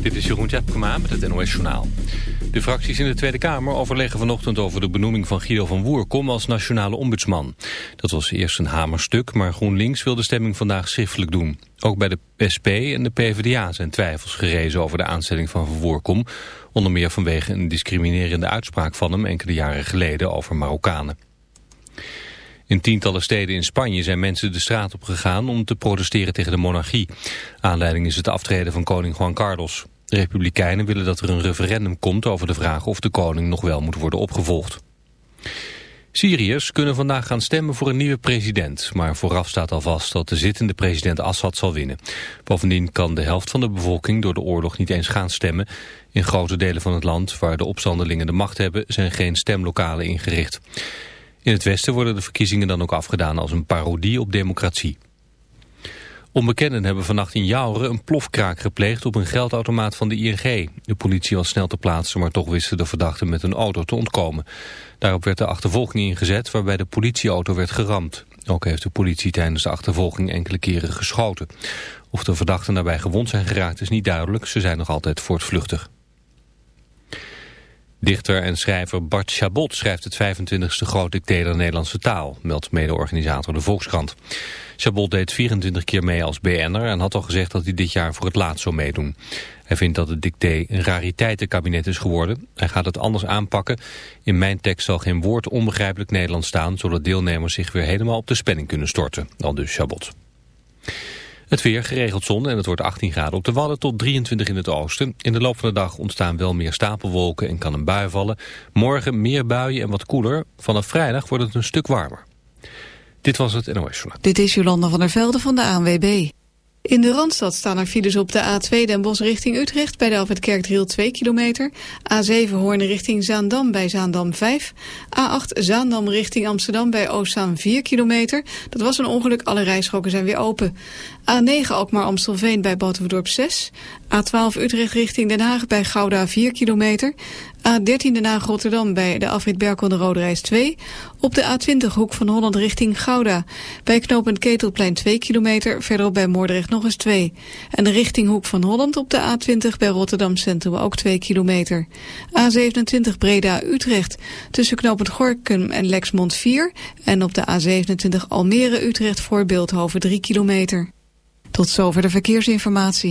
Dit is Jeroen Tjepkema met het NOS Journaal. De fracties in de Tweede Kamer overleggen vanochtend over de benoeming van Guido van Woerkom als nationale ombudsman. Dat was eerst een hamerstuk, maar GroenLinks wil de stemming vandaag schriftelijk doen. Ook bij de SP en de PvdA zijn twijfels gerezen over de aanstelling van Van Woerkom. Onder meer vanwege een discriminerende uitspraak van hem enkele jaren geleden over Marokkanen. In tientallen steden in Spanje zijn mensen de straat op gegaan om te protesteren tegen de monarchie. Aanleiding is het aftreden van koning Juan Carlos. De Republikeinen willen dat er een referendum komt over de vraag of de koning nog wel moet worden opgevolgd. Syriërs kunnen vandaag gaan stemmen voor een nieuwe president, maar vooraf staat al vast dat de zittende president Assad zal winnen. Bovendien kan de helft van de bevolking door de oorlog niet eens gaan stemmen. In grote delen van het land waar de opstandelingen de macht hebben zijn geen stemlokalen ingericht. In het Westen worden de verkiezingen dan ook afgedaan als een parodie op democratie. Onbekenden hebben vannacht in Jouren een plofkraak gepleegd op een geldautomaat van de ING. De politie was snel te plaatsen, maar toch wisten de verdachten met een auto te ontkomen. Daarop werd de achtervolging ingezet, waarbij de politieauto werd geramd. Ook heeft de politie tijdens de achtervolging enkele keren geschoten. Of de verdachten daarbij gewond zijn geraakt is niet duidelijk, ze zijn nog altijd voortvluchtig. Dichter en schrijver Bart Chabot schrijft het 25e groot dicté der Nederlandse taal, meldt mede-organisator de Volkskrant. Chabot deed 24 keer mee als BN'er en had al gezegd dat hij dit jaar voor het laatst zou meedoen. Hij vindt dat het dicté een rariteitenkabinet is geworden. Hij gaat het anders aanpakken. In mijn tekst zal geen woord onbegrijpelijk Nederlands staan, zodat deelnemers zich weer helemaal op de spanning kunnen storten. Dan dus Chabot. Het weer geregeld zon en het wordt 18 graden op de Wadden tot 23 in het oosten. In de loop van de dag ontstaan wel meer stapelwolken en kan een bui vallen. Morgen meer buien en wat koeler. Vanaf vrijdag wordt het een stuk warmer. Dit was het NOS Journal. Dit is Jolanda van der Velde van de ANWB. In de Randstad staan er files op de A2 Den Bosch richting Utrecht bij de Alfred Kerkdriel 2 kilometer. A7 Hoorn richting Zaandam bij Zaandam 5. A8 Zaandam richting Amsterdam bij Oostzaan 4 kilometer. Dat was een ongeluk, alle rijstroken zijn weer open. A9 Alkmaar Amstelveen bij Batuverdorp 6. A12 Utrecht richting Den Haag bij Gouda 4 kilometer. A13 Den Rotterdam bij de afrit Berkel de Rode Reis 2. Op de A20 Hoek van Holland richting Gouda. Bij knooppunt Ketelplein 2 kilometer. Verderop bij Moordrecht nog eens 2. En de richting Hoek van Holland op de A20 bij Rotterdam Centrum ook 2 kilometer. A27 Breda Utrecht. Tussen knooppunt Gorkum en Lexmond 4. En op de A27 Almere Utrecht voor Beeldhoven 3 kilometer. Tot zover de verkeersinformatie.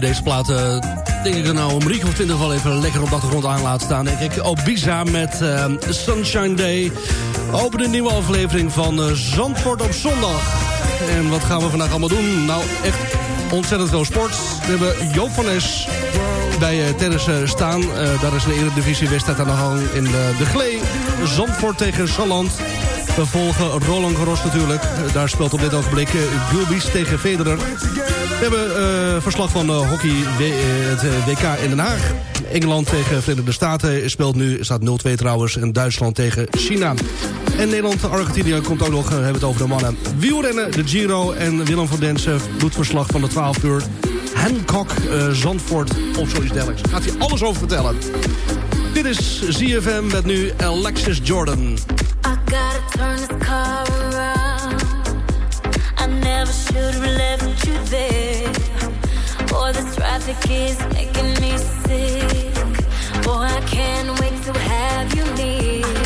Deze plaat, eh, denk ik er nou om Rico of 20 wel even lekker op de achtergrond aan laten staan. Denk ik, Ibiza met eh, Sunshine Day. Open een nieuwe aflevering van eh, Zandvoort op zondag. En wat gaan we vandaag allemaal doen? Nou, echt ontzettend veel sport. We hebben Joop van Es bij tennis staan. Daar is een Eredivisie wedstrijd aan de gang in de, de Glee. Zandvoort tegen Salland. We volgen Roland Garros natuurlijk. Daar speelt op dit ogenblik Gulbis tegen Federer. We hebben eh, verslag van eh, hockey eh, het WK in Den Haag. Engeland tegen Verenigde Staten speelt nu, staat 0-2 trouwens. En Duitsland tegen China. En Nederland-Argentinië komt ook nog, hebben het over de mannen. Wielrennen, de Giro en Willem van Densen doet verslag van de 12 uur. Hancock, Zandvoort of zoiets dergelijks. Gaat hij alles over vertellen. Dit is ZFM met nu Alexis Jordan. I car this traffic is making me sick. Boy, I can't wait to have you near.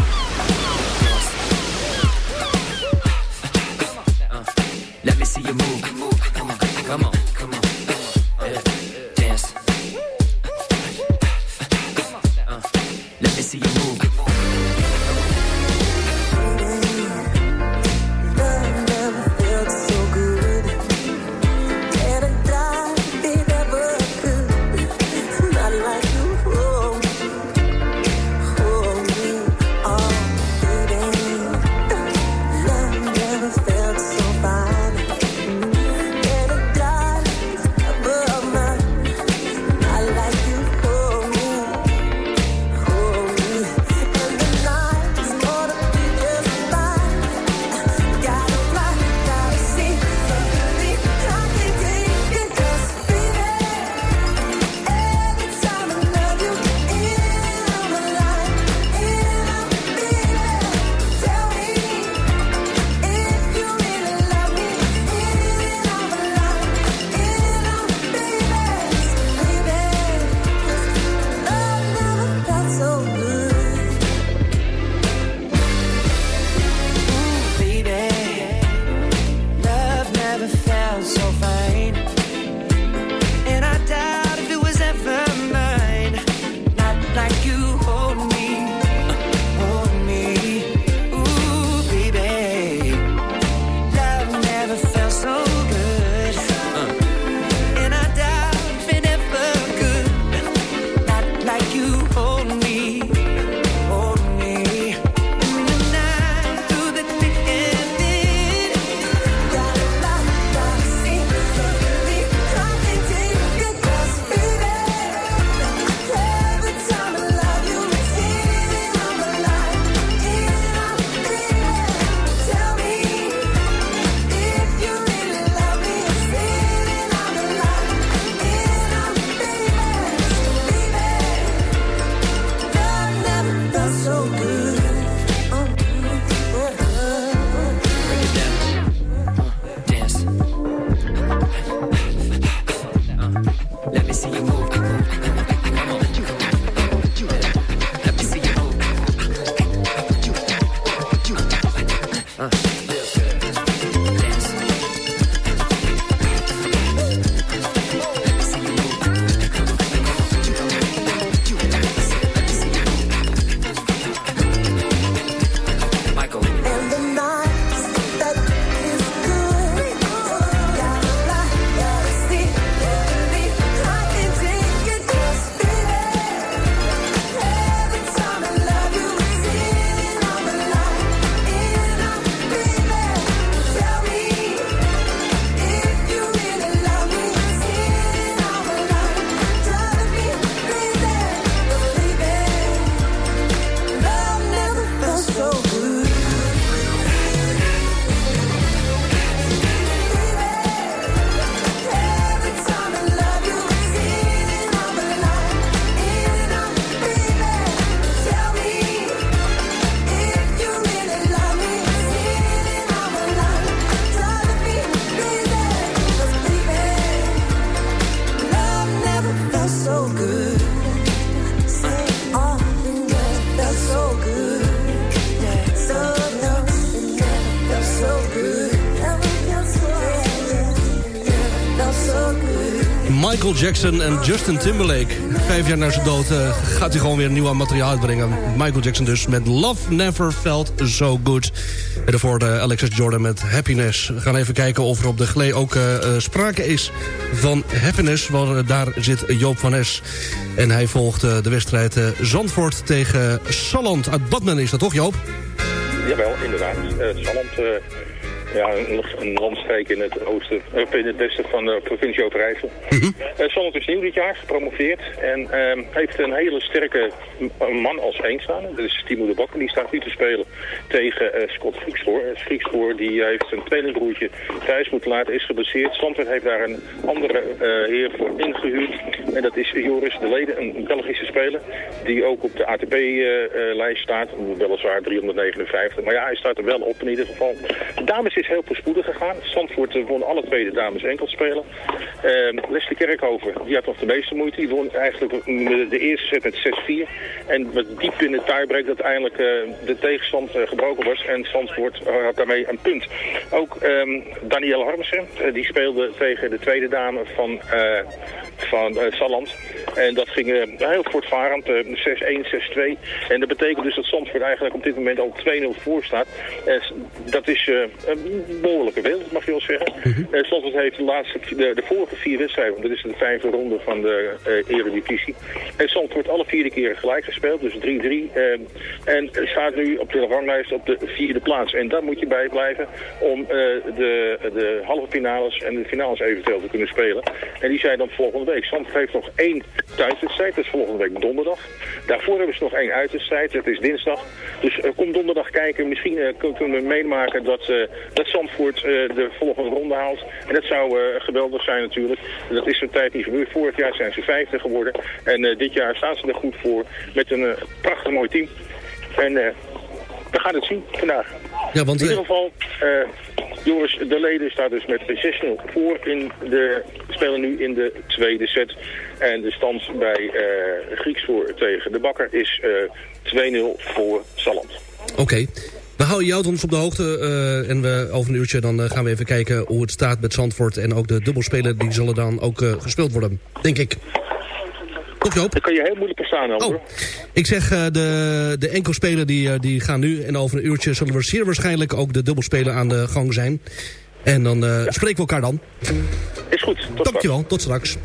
Michael Jackson en Justin Timberlake. Vijf jaar na zijn dood eh, gaat hij gewoon weer nieuw materiaal uitbrengen. Michael Jackson dus met Love Never Felt So Good. En daarvoor de Alexis Jordan met Happiness. We gaan even kijken of er op de glee ook eh, eh, sprake is van happiness. Want eh, daar zit Joop van Es. En hij volgt eh, de wedstrijd eh, Zandvoort tegen Salland uit Badmen. Is dat toch Joop? Jawel, inderdaad. Salland, ja, een, een landstreek in het oosten, of in het westen van de provincie Overijssel. Mm is nieuw dit jaar, gepromoveerd. En uh, heeft een hele sterke man als staan. Dat is Timo de Bakker, die staat nu te spelen tegen uh, Scott Griekspoor. Griekspoor die heeft een tweelingbroertje thuis moeten laten, is geblesseerd. Zandvoort heeft daar een andere heer voor ingehuurd. En dat is Joris de Leden, een Belgische speler. Die ook op de ATP-lijst staat. Weliswaar 359. Maar ja, hij staat er wel op in ieder geval. De dames is heel voorspoedig gegaan. Zandvoort won alle twee de dames enkelspelen. Uh, Leslie Kerkhoven, die had nog de meeste moeite. Die won eigenlijk de eerste set met 6-4. En wat diep in het tiebreak dat eindelijk uh, de tegenstand uh, gebroken was. En Zandvoort had daarmee een punt. Ook um, Danielle Harmsen, die speelde tegen de tweede dame van, van Salland. En dat ging heel voortvarend, 6-1, 6-2. En dat betekent dus dat Zandvoort eigenlijk op dit moment al 2-0 voor staat. dat is behoorlijke winst, mag je wel zeggen. Uh, Zandvoort heeft de, laatste, de, de vorige vier wedstrijden, want dit is de vijfde ronde van de uh, eredivisie. En Zandvoort alle vierde keren gelijk gespeeld, dus 3-3. Uh, en staat nu op de ranglijst op de vierde plaats. En daar moet je bij blijven om de, de halve finales en de finales eventueel te kunnen spelen. En die zijn dan volgende week. Zandvoort heeft nog één thuiswedstrijd, dat is volgende week donderdag. Daarvoor hebben ze nog één uitwedstrijd, dat is dinsdag. Dus kom donderdag kijken, misschien kunnen we meemaken dat dat Zandvoort uh, de volgende ronde haalt. En dat zou uh, geweldig zijn natuurlijk. Dat is een tijd niet gebeurd. Vorig jaar zijn ze vijfde geworden. En uh, dit jaar staan ze er goed voor met een prachtig mooi team. En we gaan het zien vandaag. Ja, want, in ieder geval, Joris de Leden staat dus met 6-0 voor. In de, spelen nu in de tweede set. En de stand bij Grieksvoor tegen de Bakker is 2-0 voor Salland. Oké. Okay. We houden jou ons op de hoogte uh, en we, over een uurtje dan uh, gaan we even kijken hoe het staat met Zandvoort. En ook de dubbelspelen die zullen dan ook uh, gespeeld worden, denk ik. Toch Joop? Kan je heel moeilijk verstaan hoor. Oh, ik zeg de, de enkelspelen die, die gaan nu en over een uurtje zullen we zeer waarschijnlijk ook de dubbelspelen aan de gang zijn. En dan ja. spreken we elkaar dan. Is goed. Tot Dankjewel, straks. tot straks.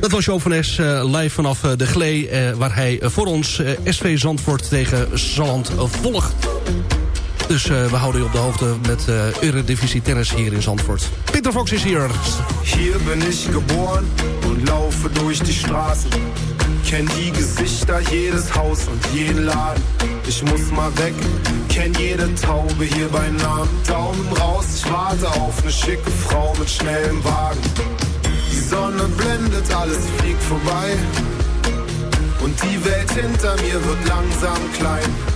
Dat was Joop van Es live vanaf de Glee, waar hij voor ons SV Zandvoort tegen Zalland volgt. Dus uh, we houden je op de hoogte met uh, Eredivisie Tennis hier in Zandvoort. Peter Fox is hier. Hier bin ich geboren und laufe durch die Straßen. Kenn die Gesichter, jedes Haus und jeden Laden. Ich muss mal weg, kenn jede Taube hier bei Namen. Daumen raus, ich warte auf eine schicke Frau mit schnellem Wagen. Die Sonne blendet, alles fliegt vorbei. Und die Welt hinter mir wird langsam klein.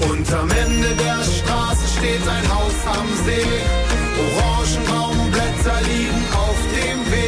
Und am Ende der Straße steht ein Haus am See. Orangenbaumblätter liegen auf dem Weg.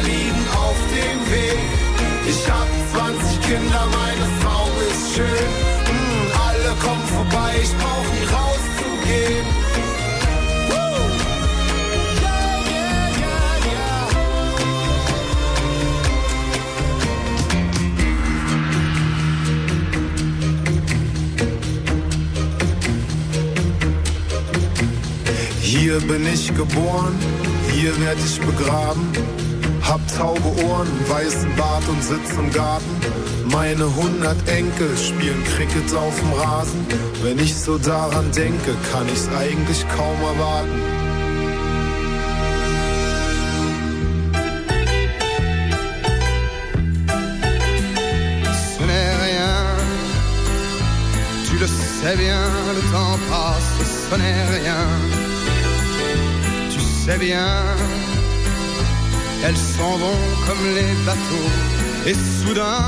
Orangenbaumblätter liegen auf dem Weg. Ich hab 20 Kinder, meine Frau ist schön. Mm, alle kommen vorbei, ich brauch nie rauszugehen. Woo! Yeah, yeah, yeah. Hier bin ich geboren, hier werd ich begraben. Hab taube Ohren, weißen Bart und sitz im Garten. Meine hundert Enkel spielen Cricket auf dem Rasen. Wenn ich so daran denke, kann ich's eigentlich kaum erwarten. ce sais bien, le temps passe, ce n'est rien. Tu sais bien, elles s'en vont comme les bateaux, et soudain,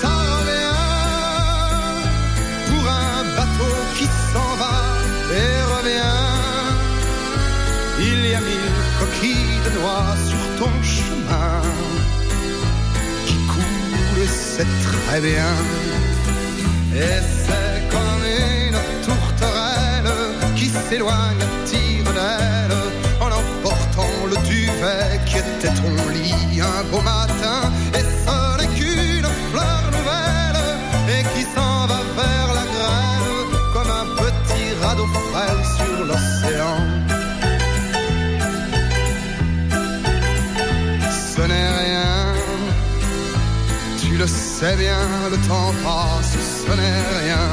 ça revient pour un bateau qui s'en va et revient. Il y a mille coquilles de noix sur ton chemin qui coule, c'est très bien. Et c'est comme une tourterelle qui s'éloigne à tire duvet qui était ton lit un beau matin. Et ce n'est qu'une fleur nouvelle et qui s'en va vers la grève comme un petit radeau frêle sur l'océan. Ce n'est rien, tu le sais bien, le temps passe, ce n'est rien.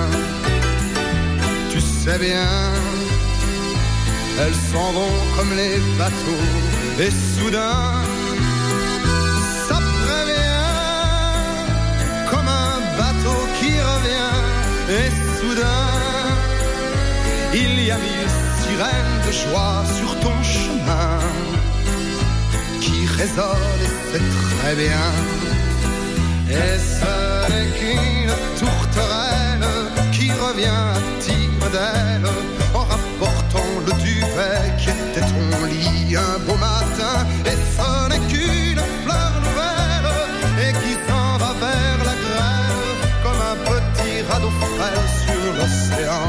Tu sais bien, elles s'en vont comme les bateaux, et soudain, ça prévient, comme un bateau qui revient, et soudain, il y a mille sirènes de joie sur ton chemin qui résonne et c'est très bien. Et ce n'est qu'une tourterelle qui revient à tire d'aile en rapportant le duvet qui était ton lit un beau matin. Et ce n'est qu'une fleur nouvelle et qui s'en va vers la grève comme un petit radeau frêle sur l'océan.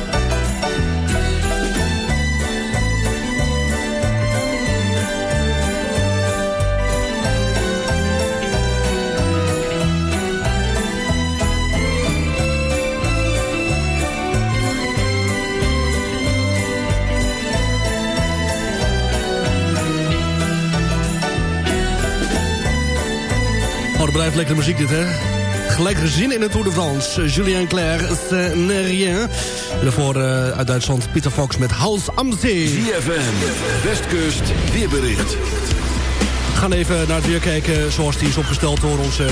Dat blijft lekkere muziek dit, hè? Gelijk gezien in de Tour de France. Julien Clerc, c'est rien. En daarvoor uh, uit Duitsland Pieter Fox met Haus am See. ZFM, Westkust, weerbericht. We gaan even naar het weer kijken zoals die is opgesteld door onze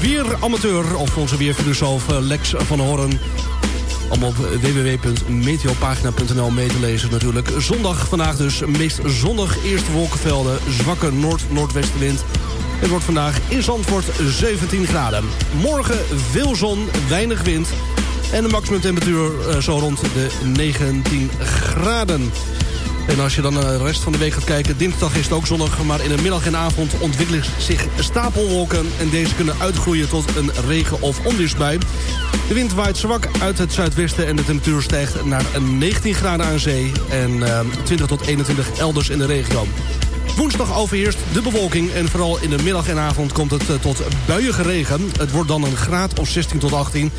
weeramateur... of onze weerfilosoof eh, Lex van Horn. Om op www.meteopagina.nl mee te lezen natuurlijk. Zondag vandaag dus, meest zonnig eerste wolkenvelden, zwakke noord-noordwestenwind... Het wordt vandaag in Zandvoort 17 graden. Morgen veel zon, weinig wind. En de maximumtemperatuur uh, zo rond de 19 graden. En als je dan de rest van de week gaat kijken... dinsdag is het ook zonnig, maar in de middag en avond ontwikkelen zich stapelwolken... en deze kunnen uitgroeien tot een regen- of onweersbui. De wind waait zwak uit het zuidwesten en de temperatuur stijgt naar 19 graden aan zee... en uh, 20 tot 21 elders in de regio. Woensdag overheerst de bewolking en vooral in de middag en avond komt het uh, tot buiige regen. Het wordt dan een graad of 16 tot 18...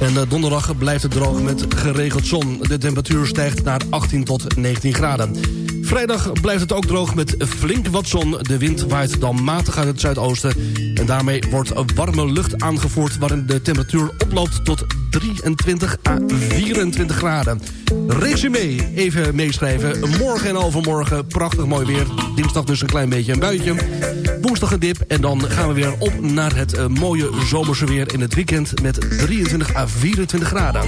En uh, donderdag blijft het droog met geregeld zon. De temperatuur stijgt naar 18 tot 19 graden. Vrijdag blijft het ook droog met flink wat zon. De wind waait dan matig uit het zuidoosten. En daarmee wordt warme lucht aangevoerd... waarin de temperatuur oploopt tot 23 à 24 graden. Resume, even meeschrijven. Morgen en overmorgen prachtig mooi weer. Dinsdag dus een klein beetje een buitje. Woensdag een dip en dan gaan we weer op naar het uh, mooie zomerse weer in het weekend... met 23 à 24 graden.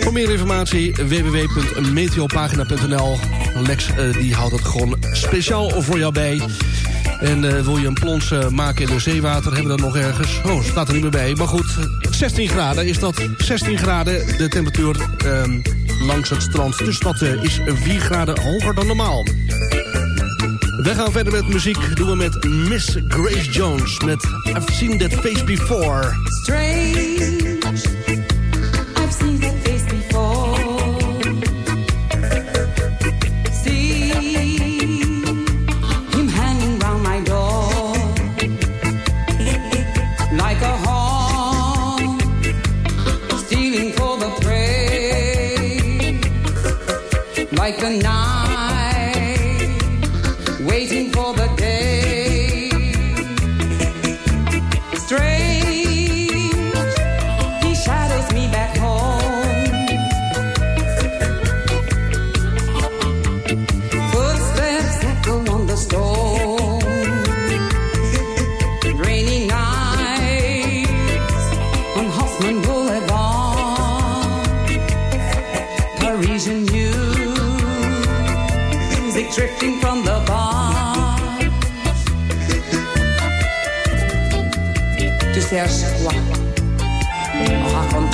Voor meer informatie www.meteopagina.nl Lex uh, die houdt het gewoon speciaal voor jou bij. En uh, wil je een plons uh, maken in de zeewater, hebben we dat nog ergens? Oh, staat er niet meer bij. Maar goed, 16 graden is dat. 16 graden de temperatuur uh, langs het strand. Dus dat is 4 graden hoger dan normaal. We gaan verder met muziek. Doen we met Miss Grace Jones. Met I've Seen That Face Before. Strange. Like a night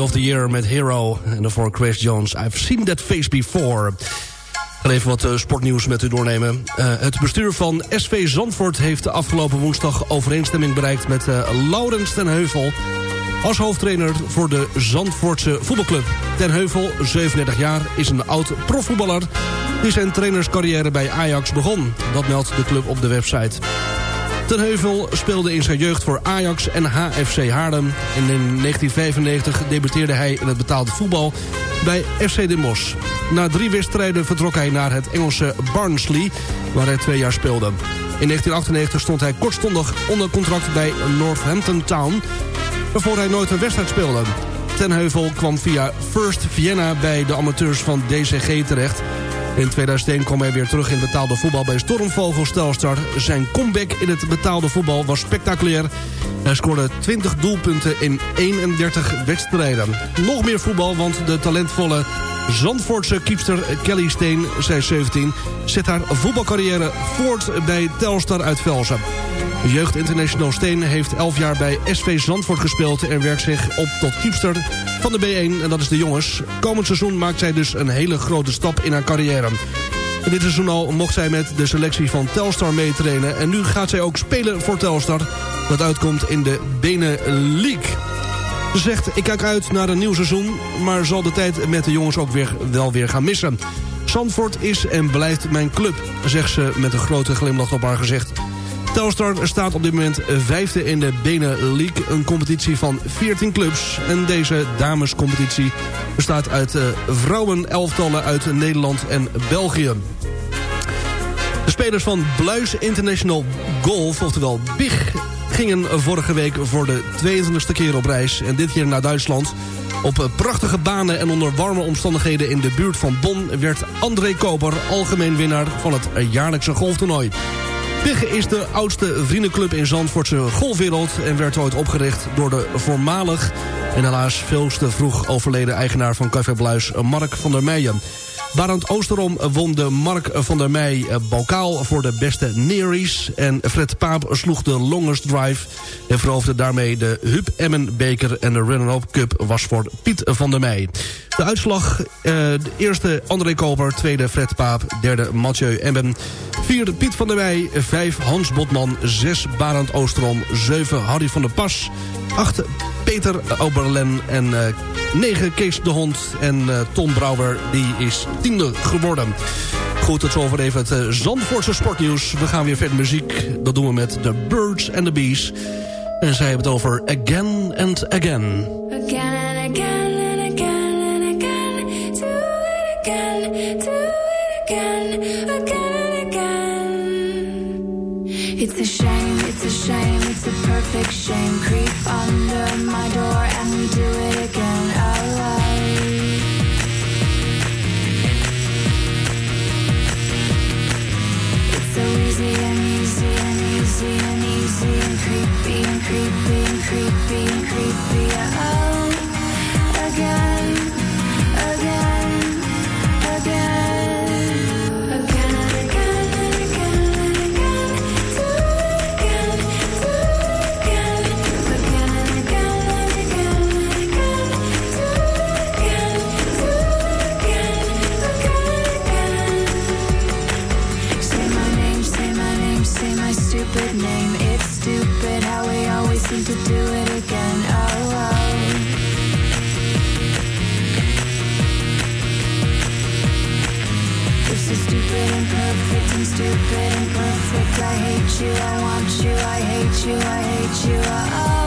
Of the Year met Hero. En daarvoor Chris Jones. I've seen that face before. Ik ga even wat eh, sportnieuws met u doornemen. Eh, het bestuur van SV Zandvoort heeft de afgelopen woensdag overeenstemming bereikt met uh, Laurens ten Heuvel als hoofdtrainer voor de Zandvoortse voetbalclub. Ten Heuvel, 37 jaar, is een oud profvoetballer... die zijn trainerscarrière bij Ajax begon. Dat meldt de club op de website. Ten Heuvel speelde in zijn jeugd voor Ajax en HFC Haarlem. En in 1995 debuteerde hij in het betaalde voetbal bij FC Den Bosch. Na drie wedstrijden vertrok hij naar het Engelse Barnsley, waar hij twee jaar speelde. In 1998 stond hij kortstondig onder contract bij Northampton Town... waarvoor hij nooit een wedstrijd speelde. Ten Heuvel kwam via First Vienna bij de amateurs van DCG terecht... In 2001 kwam hij weer terug in betaalde voetbal bij Stormvogel Stelstar. Zijn comeback in het betaalde voetbal was spectaculair. Hij scoorde 20 doelpunten in 31 wedstrijden. Nog meer voetbal, want de talentvolle Zandvoortse kiepster Kelly Steen, zij 17... zet haar voetbalcarrière voort bij Telstar uit Velsen. Jeugd International Steen heeft 11 jaar bij SV Zandvoort gespeeld... en werkt zich op tot kiepster van de B1, en dat is de jongens. Komend seizoen maakt zij dus een hele grote stap in haar carrière. Dit seizoen al mocht zij met de selectie van Telstar meetrainen... en nu gaat zij ook spelen voor Telstar... dat uitkomt in de League. Ze zegt, ik kijk uit naar een nieuw seizoen... maar zal de tijd met de jongens ook weer, wel weer gaan missen. Zandvoort is en blijft mijn club, zegt ze met een grote glimlach op haar gezicht. Telstar staat op dit moment vijfde in de League. Een competitie van 14 clubs. En deze damescompetitie bestaat uit uh, vrouwen elftallen uit Nederland en België. De spelers van Bluis International Golf, oftewel BIG... gingen vorige week voor de 22e keer op reis. En dit keer naar Duitsland. Op prachtige banen en onder warme omstandigheden in de buurt van Bonn... werd André Koper algemeen winnaar van het jaarlijkse golftoernooi. BIG is de oudste vriendenclub in Zandvoortse golfwereld... en werd ooit opgericht door de voormalig... en helaas veel te vroeg overleden eigenaar van Café Bluis... Mark van der Meijen. Barend Oosterom won de Mark van der Meij eh, bokaal voor de beste Neries. En Fred Paap sloeg de longest drive en veroverde daarmee de Huub Emmen beker. En de runner-up cup was voor Piet van der Meij. De uitslag, eh, de eerste André Koper, tweede Fred Paap, derde Mathieu Emmen. Vierde Piet van der Meij, vijf Hans Botman, zes Barend Oosterom, zeven Harry van der Pas, acht Peter Oberlen en eh 9 Kees de Hond en eh, Tom Brouwer, die is tiende geworden. Goed, tot zover even het uh, Zandvoortse sportnieuws. We gaan weer verder muziek. Dat doen we met The Birds and the Bees. En zij hebben het over Again and Again. Stupid and perfect. I hate you, I want you, I hate you, I hate you. Oh,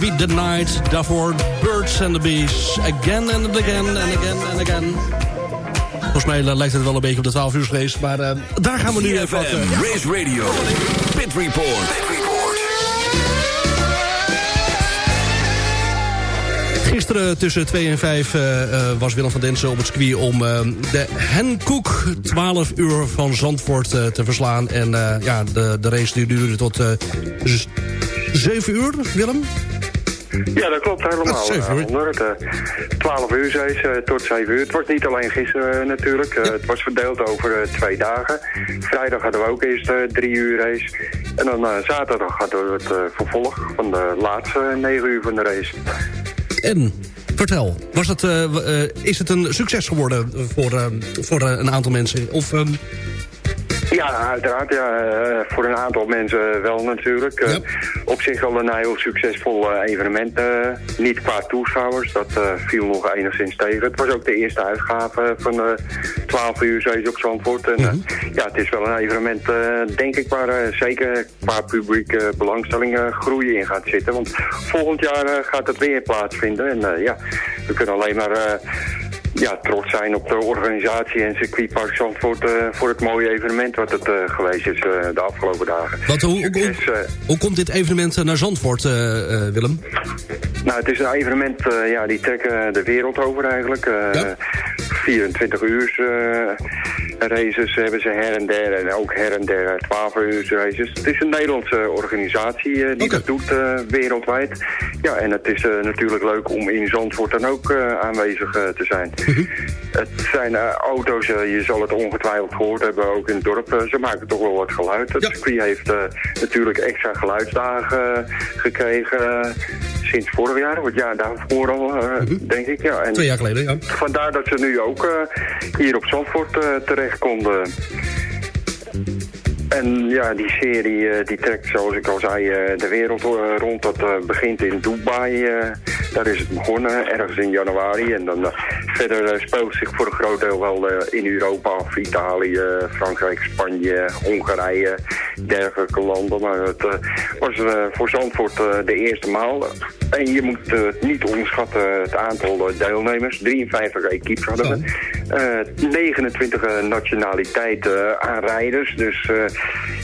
Me The Night. Daarvoor Birds and the Bees. Again and again and again and again. Volgens mij eh, lijkt het wel een beetje op de 12 uur race. Maar uh, daar gaan we nu even... Wat, uh, Race Radio, Pit Report. Gisteren tussen 2 en 5 uh, uh, was Willem van Densen op het circuit... om de Henkoek 12 uur van Zandvoort te verslaan. En ja, de, de race die duurde tot 7 uur, Willem? Ja, dat klopt helemaal. 7 uur. 100, 12 uur zei ze, tot 7 uur. Het was niet alleen gisteren natuurlijk. Ja. Het was verdeeld over twee dagen. Vrijdag hadden we ook eerst drie uur race. En dan zaterdag hadden we het vervolg van de laatste 9 uur van de race. En vertel, was het, uh, uh, is het een succes geworden voor, uh, voor een aantal mensen? Of, um... Ja, uiteraard. Ja, voor een aantal mensen wel natuurlijk. Ja. Op zich wel een heel succesvol evenement. niet qua toeschouwers, dat viel nog enigszins tegen. Het was ook de eerste uitgave van 12 uur zoals op Zandvoort. En, mm -hmm. ja, het is wel een evenement, denk ik, waar zeker qua publiek belangstelling groei in gaat zitten. Want volgend jaar gaat het weer plaatsvinden. En ja, we kunnen alleen maar ja, trots zijn op de organisatie en circuitpark Zandvoort uh, voor het mooie evenement wat het uh, geweest is uh, de afgelopen dagen. Wat, hoe, hoe, hoe, hoe, komt dit evenement naar Zandvoort, Willem? Nou, het is een evenement, ja, die trekken de wereld over eigenlijk. Ja? 24 uur races hebben ze her en der en ook her en der 12 uur races. Het is een Nederlandse organisatie die okay. dat doet wereldwijd. Ja, en het is natuurlijk leuk om in Zandvoort dan ook aanwezig te zijn. Het zijn auto's, je zal het ongetwijfeld gehoord hebben, ook in het dorp. Ze maken toch wel wat geluid. Het ja. circuit heeft natuurlijk extra geluidsdagen gekregen sinds vorig jaar, het jaar daarvoor al, -hmm. denk ik. Ja. En Twee jaar geleden, ja. Vandaar dat ze nu ook hier op Zandvoort terecht konden. En ja, die serie die trekt, zoals ik al zei, de wereld rond. Dat begint in Dubai. daar is het begonnen, ergens in januari. En dan verder speelt zich voor een groot deel wel in Europa af. Italië, Frankrijk, Spanje, Hongarije, dergelijke landen. Maar het was voor Zandvoort de eerste maal. En je moet niet onderschatten het aantal deelnemers. 53 equipes hadden we. 29 nationaliteiten aan rijders. Dus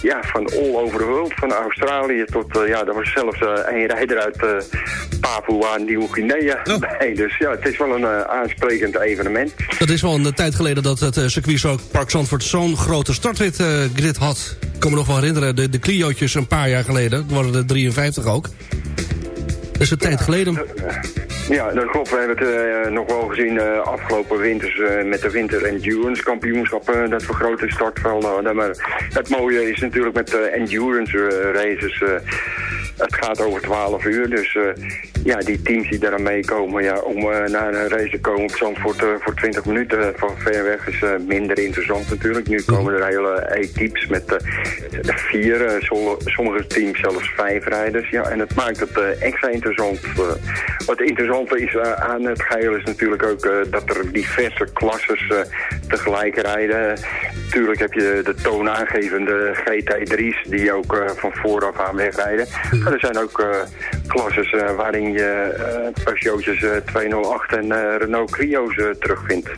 ja, van all over the world. Van Australië tot, uh, ja, er was zelfs uh, een rijder uit uh, Papua Nieuw-Guinea oh. bij. Dus ja, het is wel een aansprekend evenement. Dat is wel een tijd geleden dat het circuit Park Zandvoort zo'n grote startgrid had. Ik kan me nog wel herinneren, de, de Clio'tjes een paar jaar geleden. Dat waren er 53 ook. Is een tijd geleden. Ja, dat klopt. We hebben het uh, nog wel gezien uh, afgelopen winters uh, met de Winter Endurance kampioenschap. dat we grote startveld. Maar het mooie is natuurlijk met endurance races. Het gaat over 12 uur. Dus ja, die teams die daar aan meekomen, ja, om naar een race te komen op Zandvoort voor 20 minuten van ver weg is minder interessant natuurlijk. Nu komen er hele E-teams met vier, sommige teams zelfs vijf rijders. Ja, en het maakt het extra interessant. wat interessant is aan het geheel is natuurlijk ook dat er diverse klasses tegelijk rijden. Tuurlijk heb je de toonaangevende GT3's die ook van vooraf aan wegrijden. Er zijn ook klasses waarin je Peugeot's 208 en Renault Clio's terugvindt.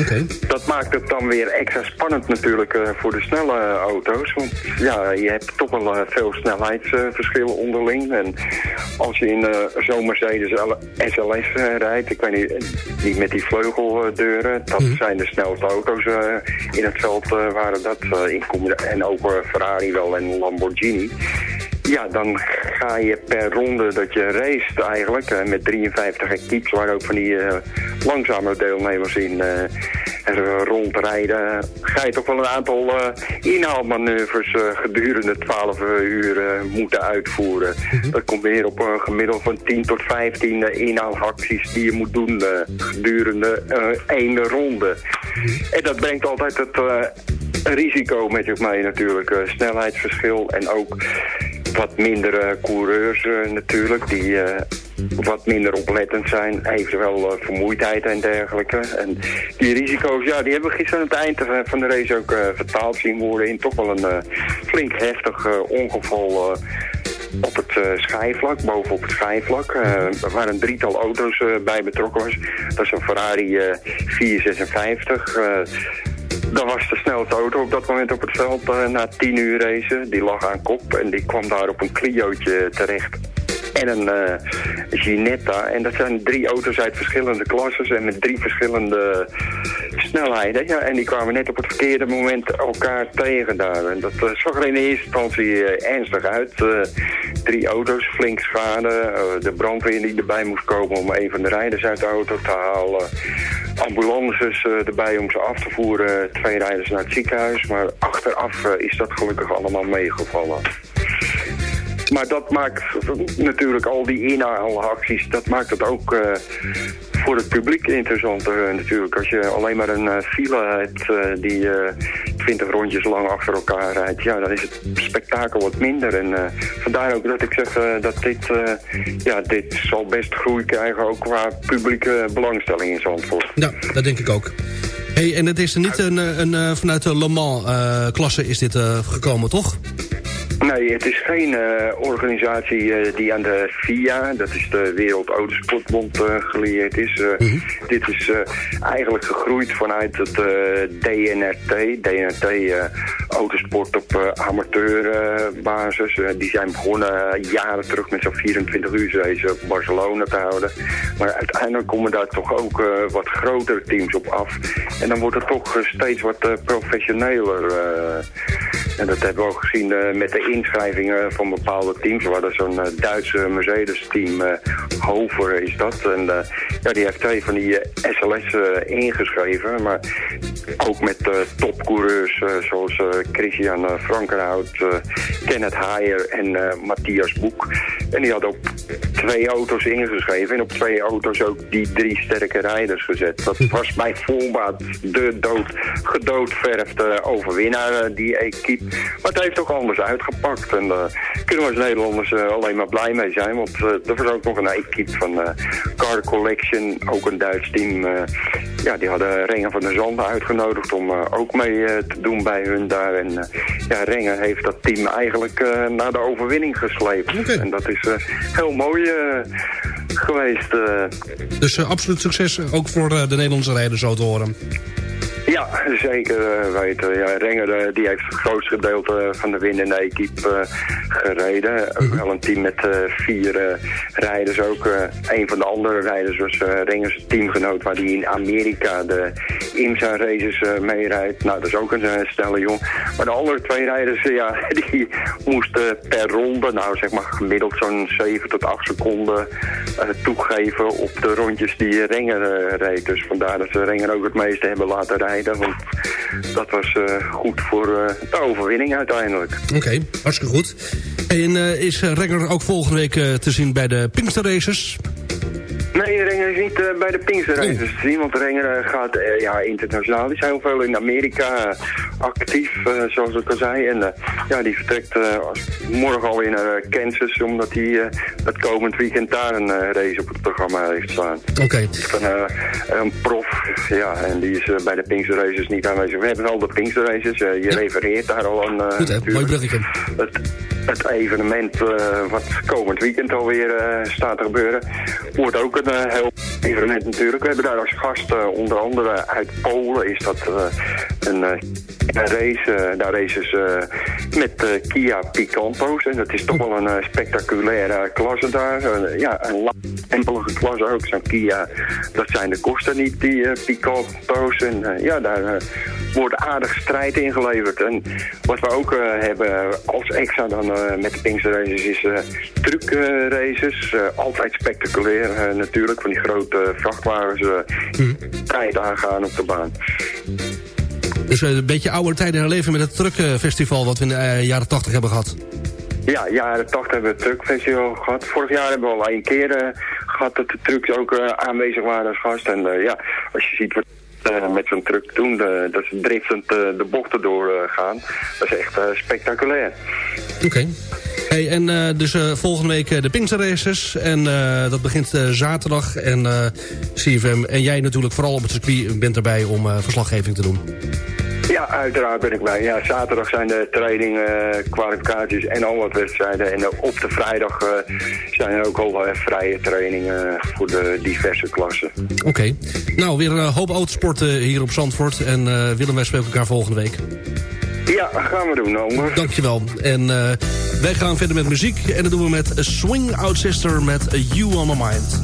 Okay. Dat maakt het dan weer extra spannend natuurlijk voor de snelle auto's. Want ja, je hebt toch wel veel snelheidsverschillen onderling. En als je in zo'n Mercedes SLS uh, rijdt. Ik weet niet, die met die vleugeldeuren. Dat mm. zijn de snelste auto's uh, in het veld uh, waren dat. in en ook Ferrari wel en Lamborghini. Ja, dan ga je per ronde dat je racet eigenlijk met 53 equipes, waar ook van die langzame deelnemers in er rondrijden, ga je toch wel een aantal uh, inhaalmanoeuvres uh, gedurende 12 uur uh, moeten uitvoeren. Dat komt weer op een gemiddelde van 10 tot 15 inhaalacties die je moet doen gedurende één ronde. En dat brengt altijd het risico met zich mee natuurlijk. snelheidsverschil en ook wat mindere coureurs natuurlijk, die wat minder oplettend zijn, eventueel uh, vermoeidheid en dergelijke. En die risico's, ja, die hebben we gisteren aan het eind van de race ook vertaald zien worden in toch wel een flink heftig ongeval op het uh, schijfvlak, bovenop het schijfvlak, uh, waar een drietal auto's bij betrokken was. Dat is een Ferrari 456. Dat was de snelste auto op dat moment op het veld na 10 uur racen. Die lag aan kop en die kwam daar op een Clio'tje terecht en een uh, Ginetta. En dat zijn drie auto's uit verschillende klasses en met drie verschillende snelheden. Ja, en die kwamen net op het verkeerde moment elkaar tegen daar. En dat uh, zag er in de eerste instantie ernstig uit. drie auto's, flink schade. de brandweer die erbij moest komen om een van de rijders uit de auto te halen. Ambulances erbij om ze af te voeren. Twee rijders naar het ziekenhuis. Maar achteraf is dat gelukkig allemaal meegevallen. Maar dat maakt natuurlijk al die inhaalacties, dat maakt het ook voor het publiek interessanter uh, natuurlijk. Als je alleen maar een uh, file hebt die 20 rondjes lang achter elkaar rijdt, ja, dan is het spektakel wat minder. En vandaar ook dat ik zeg dat dit, ja, dit zal best groei krijgen ook qua publieke belangstelling in Zandvoort. Ja, dat denk ik ook. Hey, en het is er niet een, een, vanuit de Le Mans-klasse is dit gekomen, toch? Nee, het is geen uh, organisatie uh, die aan de FIA, dat is de Wereld Autosportbond, uh, gelieerd is. Mm -hmm. Dit is eigenlijk gegroeid vanuit het DNRT, DNRT Autosport op amateurbasis. die zijn begonnen jaren terug met zo'n 24 uur race op Barcelona te houden. Maar uiteindelijk komen daar toch ook wat grotere teams op af. En dan wordt het toch steeds wat professioneler. en dat hebben we ook gezien met de inschrijvingen van bepaalde teams. We hadden zo'n uh, Duitse Mercedes-team, uh, Hover is dat. En uh, ja, die heeft twee van die SLS ingeschreven. Maar ook met topcoureurs zoals Christian Frankenhout, Kenneth Haier en Matthias Boek. En die hadden op twee auto's ingeschreven. En op twee auto's ook die drie sterke rijders gezet. Dat was bij voorbaat de dood, gedoodverfde overwinnaar, die equipe. Maar het heeft ook anders uitgepakt. En daar kunnen we als Nederlanders uh, alleen maar blij mee zijn. Want uh, er was ook nog een equipe van Car Collection, ook een Duits team. ja, die hadden Renger van der Zanden uitgenodigd om ook mee te doen bij hun daar. En ja, Renger heeft dat team eigenlijk naar de overwinning gesleept. Okay. En dat is heel mooi geweest. Dus absoluut succes ook voor de Nederlandse rijders zo te horen. Ja, zeker weten. Ja, Renger die heeft het grootste gedeelte van de winnende equipe gereden. Mm Wel een team met vier rijders ook. een van de andere rijders was Rengers teamgenoot waar die in Amerika de IMSA races meerijdt. Nou, dat is ook een stelle jong. Maar de andere twee rijders, ja, die moesten per ronde, nou zeg maar gemiddeld zo'n 7 tot 8 seconden toegeven op de rondjes die Renger reed. Dus vandaar dat ze Renger ook het meeste hebben laten rijden. Want dat was uh, goed voor uh, de overwinning uiteindelijk. Oké, okay, hartstikke goed. En uh, is Renger ook volgende week te zien bij de Pinkster Races? Nee, Renger is niet bij de Pinkster Races te zien, want Renger gaat ja, internationaal. Die zijn heel veel in Amerika actief, zoals ik al zei. En ja, die vertrekt morgen alweer naar Kansas, omdat hij het komend weekend daar een race op het programma heeft staan. Oké. Okay. Een, een prof, ja, en die is bij de Pinkster Races niet aanwezig. We hebben wel de Pinkster Races, je ja. refereert daar al aan. Goed hè, mooi bruggetje. Het, het evenement wat komend weekend alweer staat te gebeuren, wordt ook een heel evenement natuurlijk. We hebben daar als gast uh, onder andere uit Polen is dat uh, een, een, race. daar races met Kia Picanto's. En dat is toch wel een spectaculaire klasse daar. ja, een lampelige klasse ook. Zo'n Kia, dat zijn de kosten niet, die Picanto's. En ja, daar wordt aardig strijd ingeleverd. En wat we ook hebben als extra dan met de Pinkster races is truck races. altijd spectaculair natuurlijk van die grote grote vrachtwagens uh, tijd aangaan op de baan. Dus een beetje oude tijden herleven met het truckfestival wat we in de jaren 80 hebben gehad. Ja, jaren 80 hebben we het truckfestival gehad. Vorig jaar hebben we al een keer gehad dat de trucks ook aanwezig waren als gast. En ja, als je ziet wat uh, met zo'n truck doen. De, dat ze driftend uh, de bochten doorgaan. Uh, dat is echt spectaculair. Oké. Okay. Hey, en dus volgende week de Pinkster Races. En dat begint zaterdag. En CFM en jij natuurlijk vooral op het circuit bent erbij om verslaggeving te doen. Ja, uiteraard ben ik bij. Ja, zaterdag zijn de trainingen, kwalificaties en al wat wedstrijden. En op de vrijdag zijn er ook al vrije trainingen voor de diverse klassen. Oké. Okay. Nou, weer een hoop autosporten hier op Zandvoort. En Willem, wij spreken elkaar volgende week. Ja, gaan we doen. Dankjewel. En wij gaan verder met muziek. En dat doen we met Swing Out Sister met You On My Mind.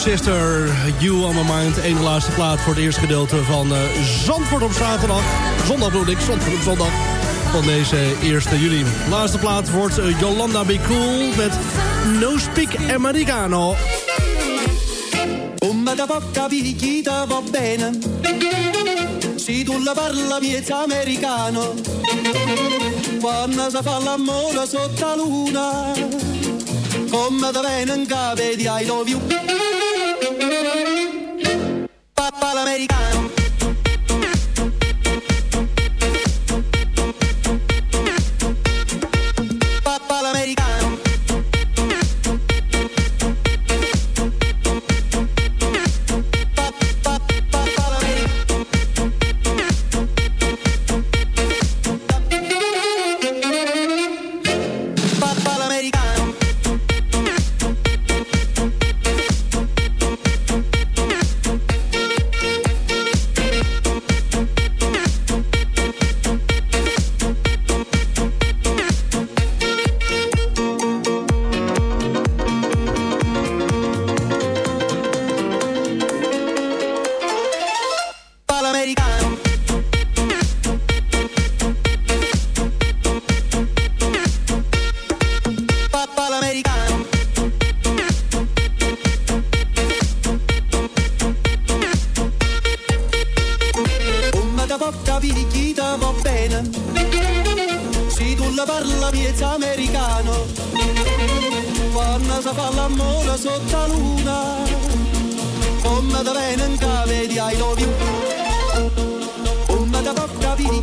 Sister, You On My Mind. Eén laatste plaat voor het eerste gedeelte van uh, Zandvoort op zaterdag. Zondag bedoel ik, Zandvoort op zondag. Van deze 1 juli. Laatste plaat wordt uh, Yolanda Be Cool met No Speak Americano. Come da poca picchita va bene Se tu la parla miezza americano Quando si fa l'amore sotto luna Come da bene in capo di I love you l'americano la parla miezza americano quando si fa l'amore sotto la luna come da bene in cave di I love you come da può capire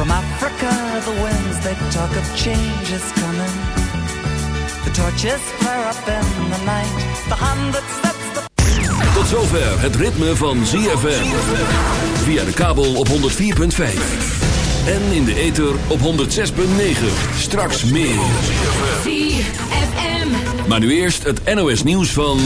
From Africa, the winds they talk of change is coming. The torches flare up in the night. The hand that sets the Tot zover het ritme van ZFM. Via de kabel op 104.5. En in de ether op 106.9. Straks meer. ZFM. Maar nu eerst het NOS nieuws van...